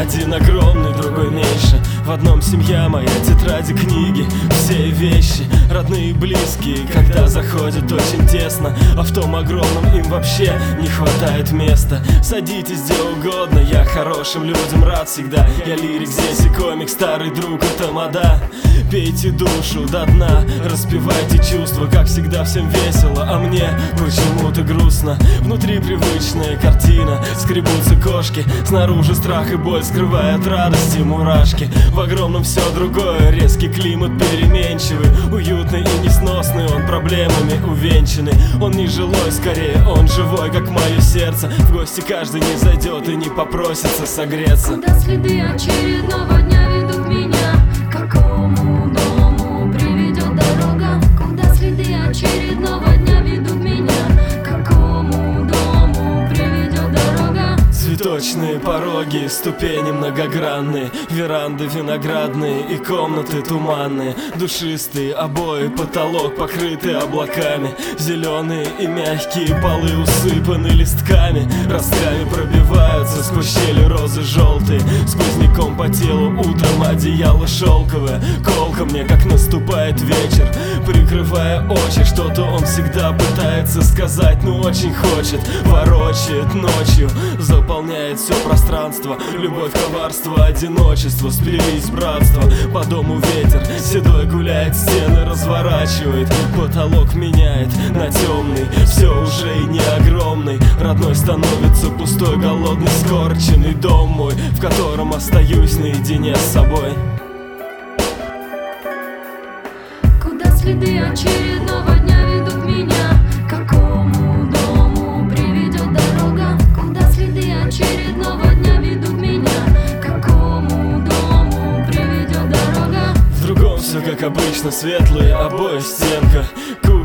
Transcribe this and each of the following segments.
Один огромный, другой меньше. В одном семья моя, тетради, книги, все вещи Родные и близкие, когда заходят очень тесно. А в том огромном им вообще не хватает места. Садитесь где угодно, я хорошим людям рад всегда. Я лирик здесь и комик, старый друг и тамада Пейте душу до дна, распевайте чувства Как всегда всем весело, а мне почему-то грустно. Внутри привычная картина, скребутся кошки Снаружи страх и боль скрывает радости мурашки. В огромном все другое, резкий климат переменчивый Уютный и несносный, он проблемами увенчанный. Он не жилой, скорее он живой, как мое сердце. В гости каждый не зайдет и не попросится согреться. Куда следы очередного дня пороги, ступени многогранные Веранды виноградные и комнаты туманные. Душистые обои, потолок покрытый облаками. Зеленые и мягкие полы усыпаны листками. Ростками пробиваются сквозь щели розы желтые. Сквозняком по телу утром одеяло шелковое. Колко мне, как наступает вечер. Прикрывая очи, что-то он всегда пытается сказать Но очень хочет, ворочает ночью Заполняет все пространство. Любовь, коварство, одиночество. Сплелись братство, по дому ветер Седой гуляет, стены разворачивает. Потолок меняет на темный. Все уже и не огромный. Родной становится пустой, голодный, скорченный Дом мой, в котором остаюсь наедине с собой. Куда следы очередного как обычно, светлые обои, стенка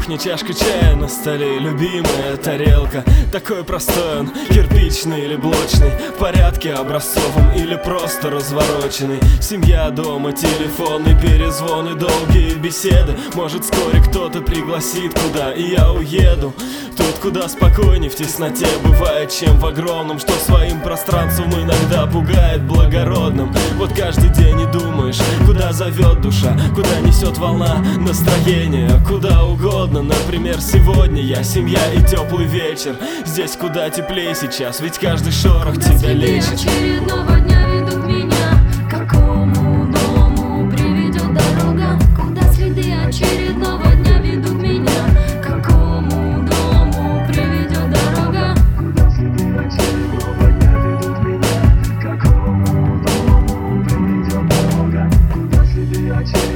Кухня, чашка чая на столе, любимая тарелка. Такой простой он, кирпичный или блочный В порядке образцовом или просто развороченный. Семья дома, телефоны, перезвоны, долгие беседы. Может вскоре кто-то пригласит куда, и я уеду. Тут куда спокойней в тесноте. Бывает, чем в огромном Что своим пространством иногда пугает благородным. Вот каждый день и думаешь, куда зовет душа Куда несет волна настроения, куда угодно Например, сегодня я семья и теплый вечер Здесь куда теплее сейчас, ведь каждый шорох Куда тебя лечит очередного дня ведут меня? К какому дому приведет дорога? Куда следы очередного дня ведут меня? К какому дому приведет дорога? Куда следы очередного дня ведут меня? К какому дому приведет дорога? Куда следы очередного